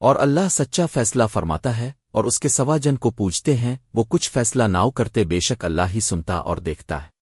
اور اللہ سچا فیصلہ فرماتا ہے اور اس کے سوا جن کو پوچھتے ہیں، وہ کچھ فیصلہ ناؤ کرتے بے شک اللہ ہی سنتا اور دیکھتا ہے۔